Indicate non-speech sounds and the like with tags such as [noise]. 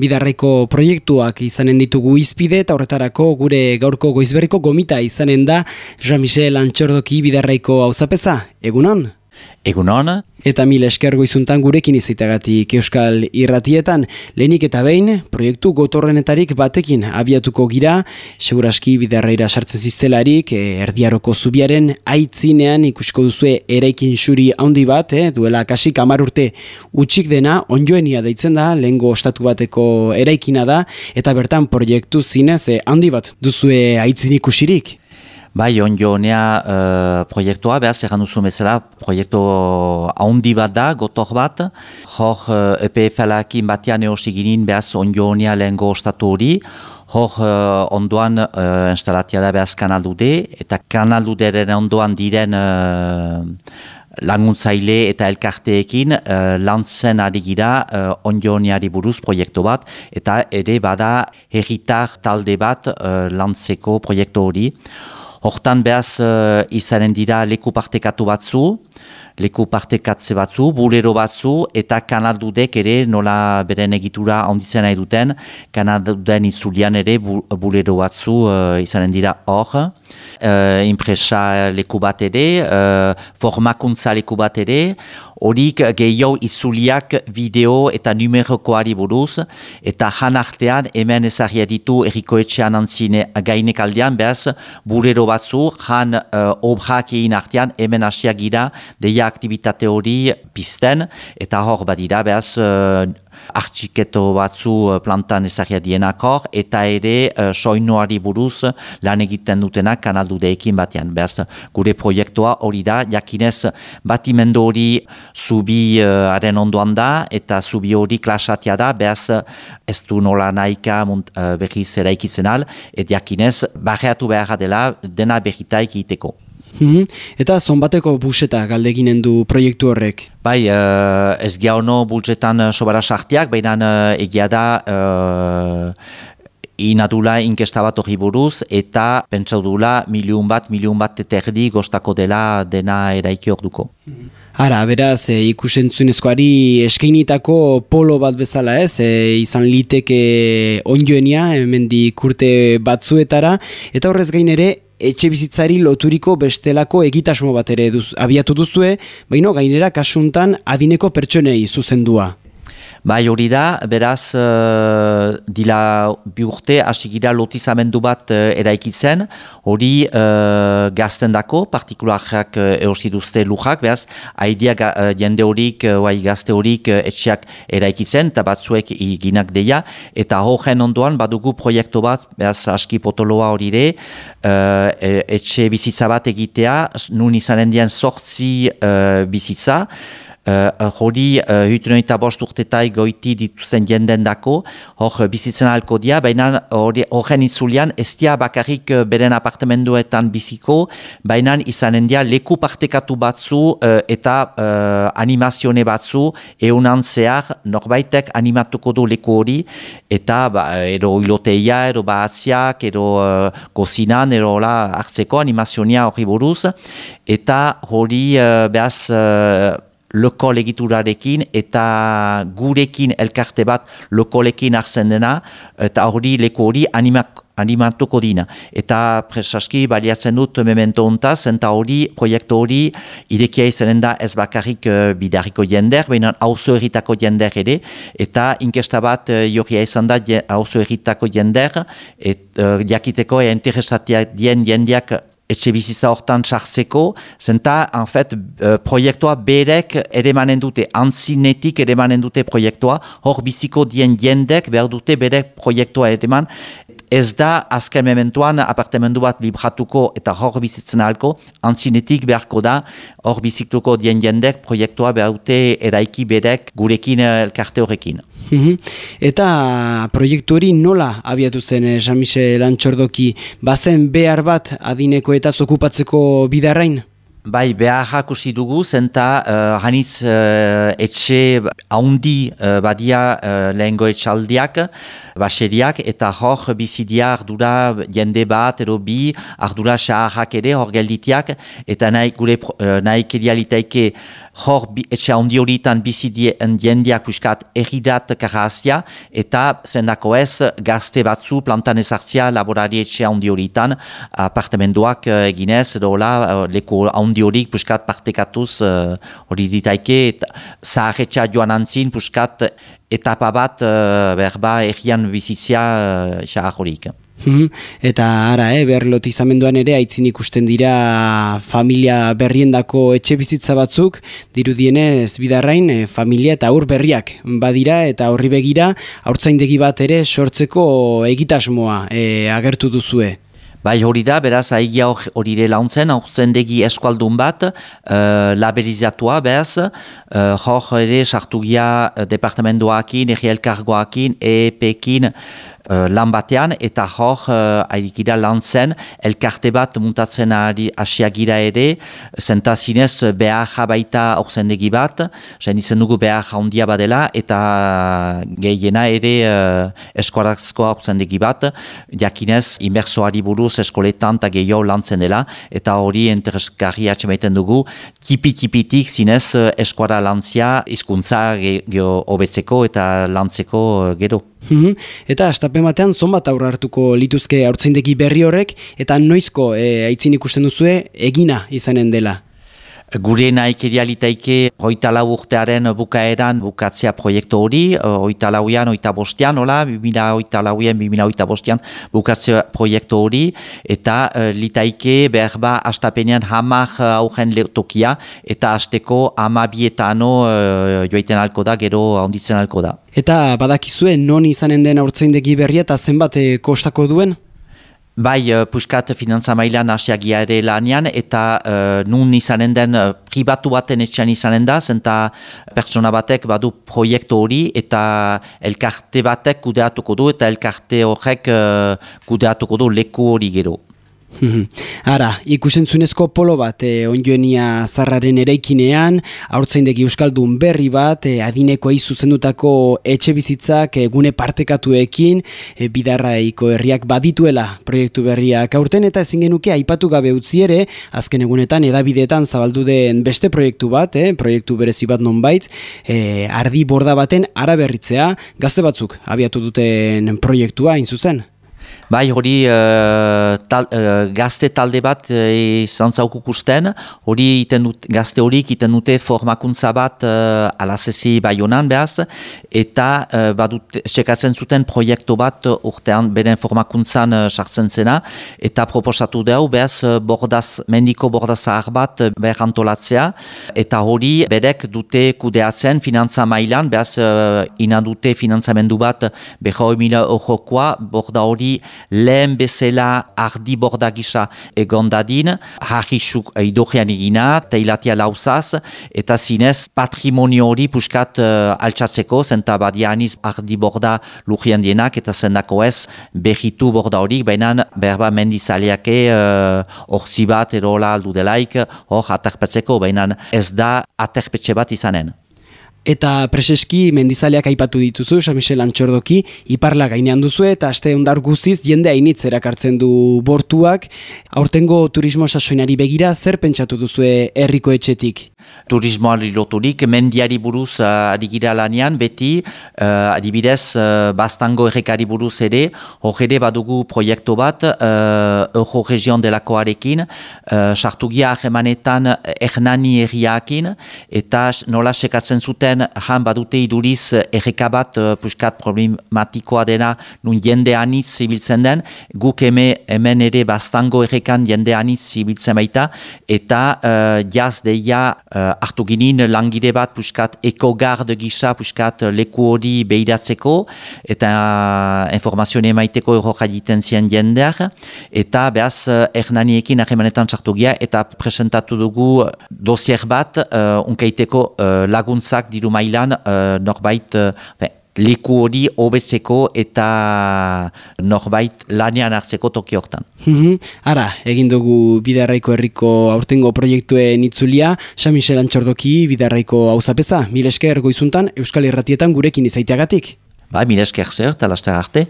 bidarraiko proiektuak izanen ditugu izpide eta horretarako gure gaurko goizberriko gomita izanen da Jean-Michel Antxordoki bidarraiko hauzapeza. Egunon? Egunon. Eta mil eskergo izuntan gurekin izaitagatik Euskal Irratietan. Lehenik eta behin, proiektu gotorrenetarik batekin abiatuko gira, seguraski bidarraira sartzen ziztelarik, e, erdiaroko zubiaren aitzinean ikusko duzue eraikin xuri handi bat, eh, duela kasik urte utxik dena, onjoenia deitzen da, lehengo ostatu bateko eraikina da, eta bertan proiektu zinez eh, handi bat duzue aitzin ikusirik. Bai, onjo honea uh, proiektua, behaz, erran duzu bezala, proiektu haundi bat da, gotor bat. Hor, uh, EPF-alakin batean eosi ginen, behaz, onjo honea lehen ostatu hori. Hor, uh, ondoan uh, instalatia da behaz kanaldude, eta kanalduderen ondoan diren uh, laguntzaile eta elkarteekin uh, lantzen ari gira uh, onjo buruz proiektu bat, eta ere bada herritar talde bat uh, lantzeko proiektu hori. Hortan behaz uh, izanen dira leku partekatu batzu, leku partekatze batzu, bulero batzu, eta kanaldudek ere nola beren egitura onditzen nahi duten, kanalduden izulian ere bulero batzu uh, izanen dira hor. Uh, impresa leku bat ere, uh, formakuntza leku bat ere, horik gehiago izuliak video eta numerokoari buruz, eta han artean hemen ezagia ditu erikoetxean antzine gainek aldean, behaz, bulero batzu, han uh, obrak egin artean, hemen asiak gira, deia aktivitate hori pizten, eta hor badira, behaz, uh, artxiketo batzu uh, plantan ezagia dienak hor, eta ere uh, soinuari buruz lan egiten dutenak kanaldudeekin batean. Behaz, gure proiektua hori da, jakinez batimendu hori zubi uh, ondoan da, eta zubi hori klasatia da, behaz ez du nola nahika munt, uh, berriz eraikitzen al, et jakinez barreatu behar dela dena berritaik iteko. Mhm. Eta zonbateko buseta galdeginen du proiektu horrek? Bai, uh, ez gia hono busetan uh, sobara sartiak, baina uh, egia da uh, inadula inkesta bat hori buruz, eta pentsau dula miliun bat, miliun bat eterdi gostako dela dena eraiki hor duko. Ara, beraz, e, ikusentzunezkoari eskeinitako polo bat bezala ez, e, izan liteke onjoenia, hemen kurte batzuetara, eta horrez gain ere, etxe bizitzari loturiko bestelako egitasmo bat ere duz, abiatu duzue, baino gainera kasuntan adineko pertsonei zuzendua. Bai hori da, beraz, uh, dila bi urte asigira lotizamendu bat uh, eraikitzen, hori uh, gazten dako, partikularrak uh, eosi lujak, beraz, haidea uh, jende horik, uh, gazte horik uh, etxeak eraikitzen, eta batzuek iginak deia, eta horren ondoan badugu proiektu bat, beraz, aski potoloa hori ere, uh, etxe bizitza bat egitea, nun izanen dian sortzi uh, bizitza, hori uh, uh, hütenoita bost urtetai goiti dituzen jenden dako, hor bizitzen alko dia, baina horren itzulian ez dia bakarrik uh, beren apartamenduetan biziko, baina izanen dia leku partekatu batzu uh, eta uh, animazione batzu eunan zehar norbaitek animatuko du leku hori. Eta ba, ero iloteia, ero bahatziak, ero uh, kozinan, ero la, hartzeko animazionia hori buruz. Eta hori uh, behaz uh, lokal egiturarekin eta gurekin elkarte bat lokolekin hartzen dena eta hori leku hori animak animatuko dina. Eta presaski baliatzen dut memento ontaz, eta hori, proiektu hori, irekia izanen da ez bakarrik uh, bidarriko jender, baina hauzo erritako jender ere, eta inkesta bat uh, jokia izan da hauzo erritako jender, et uh, jakiteko interesatia dien jendeak etxe bizitza hortan txartzeko, zenta, en fait, uh, proiektua berek ere manen dute, antzinetik ere manen dute proiektua, hor biziko dien jendek behar dute berek proiektua ere man, ez da azken mementuan apartamendu bat libratuko eta hor bizitzen alko, antzinetik beharko da, hor bizituko dien jendek proiektua behar dute eraiki berek gurekin elkarte horrekin. Mhm. Eta proiektu hori nola abiatu zen eh, Jean-Michel Antxordoki, bazen behar bat adineko eta zokupatzeko bidarrain? Bai, behar usi dugu, zenta uh, hanitz uh, etxe haundi uh, badia uh, lehengo etxaldiak, baseriak, eta hor bizidia ardura jende bat, ero bi, ardura xaharrak ere hor gelditiak, eta nahi gure uh, nahi kedialitaike hor bi, etxe handi horietan bizi jendeak puskat erridat karrazia eta zendako ez gazte batzu plantan ezartzia laborari etxe handi horietan apartamentoak uh, eginez edo uh, leku handi horik puskat partekatuz hori uh, ditaike zaharretxa joan antzin puskat etapa bat uh, berba errian bizitzia uh, horik. Mhm. Eta ara, eh, behar lotizamenduan ere aitzin ikusten dira familia berriendako etxe bizitza batzuk, dirudienez bidarrain eh, familia eta aur berriak badira eta horri begira haurtzaindegi bat ere sortzeko egitasmoa eh, agertu duzue. Bai hori da, beraz, aigia hori ere launtzen, aurtzen degi eskualdun bat, uh, labelizatua behaz, uh, hor ere sartugia uh, departamentoakin, errielkargoakin, EEP-kin, uh, lan batean, eta hor, uh, airigira lan zen, elkarte bat muntatzen ari asiagira ere, zenta zinez behar jabaita orzendegi bat, zen izan dugu behar jaundia badela, eta gehiena ere uh, eskorazkoa orzendegi bat, jakinez, inbersoari buruz eskoletan eta gehiago lan zen dela, eta hori interesgarri atxemaiten dugu, kipi-kipitik zinez eskuara lantzia, izkuntza geho hobetzeko eta lantzeko gero. Mhm. Eta astapen batean zonbat aurra hartuko lituzke aurtzaindegi berri horrek eta noizko e, aitzin ikusten duzue egina izanen dela. Gure naik idealitaike oita lau urtearen bukaeran bukatzea proiektu hori, oita lauian, oita bostean, hola, bimila oita lauian, bimila oita bostean bukatzea proiektu hori, eta uh, litaike berba astapenean hamar aurren tokia, eta asteko amabietano uh, joaiten alko da, gero onditzen alko da. Eta badakizue non izanen den aurtzeindegi berria eta zenbat eh, kostako duen? Bai, uh, Puskat finantza mailan asiagia ere lanian, eta uh, nun izanen den uh, pribatu baten etxean izanen da, zenta pertsona batek badu proiektu hori, eta elkarte batek kudeatuko du, eta elkarte horrek uh, kudeatuko du leku hori gero. [laughs] Ara, ikusentzunezko polo bat e, onjoenia zarraren eraikinean, haurtzaindegi euskaldun berri bat, e, adineko zuzendutako etxe bizitzak egune partekatuekin, e, bidarraiko herriak badituela proiektu berriak aurten eta ezin genuke aipatu gabe utzi ere, azken egunetan edabideetan zabaldu den beste proiektu bat, e, proiektu berezi bat nonbait, e, ardi borda baten araberritzea, gazte batzuk abiatu duten proiektua, inzuzen? Bai, hori uh, tal, uh, gazte talde bat uh, izan hori iten gazte horik iten dute formakuntza bat uh, alazezi bai honan behaz, eta uh, badut, sekatzen zuten proiektu bat urtean beren formakuntzan uh, sartzen zena, eta proposatu deu behaz bordaz, mendiko bordazahar bat uh, behar antolatzea, eta hori berek dute kudeatzen finantza mailan, behaz uh, ina dute finantzamendu bat behoi mila eurokoa, borda hori lehen bezala ardi borda gisa egon dadin, harrisuk eidogean egina, teilatia lauzaz, eta zinez patrimonio hori puskat uh, altsatzeko, zenta badianiz ardi borda lujien dienak, eta zendako ez behitu borda hori, baina berba mendizaleake uh, bat erola aldu delaik, hor aterpetzeko, baina ez da aterpetxe bat izanen. Eta preseski mendizaleak aipatu dituzu, San Michel Antxordoki, iparla gainean duzu eta aste ondar guziz jende hainitz erakartzen du bortuak. Aurtengo turismo sasoinari begira, zer pentsatu duzue herriko etxetik? Turismoari loturik, mendiari buruz uh, adigira lanean, beti, uh, adibidez, uh, bastango errekari buruz ere, hor ere badugu proiektu bat, uh, Euro Region delakoarekin, uh, sartugia ahemanetan ernani erriakin, eta nola sekatzen zuten han badute iduriz eh, erreka bat uh, puskat problematikoa dena nun jende anitz zibiltzen den, guk eme, hemen ere bastango errekan jende anitz zibiltzen baita, eta uh, jaz deia uh, hartu ginin langide bat puskat ekogard gisa puskat leku hori behiratzeko, eta uh, informazio emaiteko erro jaditen zien jendeak, eta behaz uh, ernaniekin ahemanetan sartu eta presentatu dugu dosier bat, uh, unkeiteko uh, laguntzak diru mailan uh, norbait uh, leku hori hobetzeko eta norbait lanean hartzeko toki hortan. Mhm. Ara, egin dugu Bidarraiko herriko aurtengo proiektuen itzulia, San Michel Antxordoki Bidarraiko hauzapeza, mil esker goizuntan Euskal Herratietan gurekin izaiteagatik. Ba, mil esker zer, talastar arte.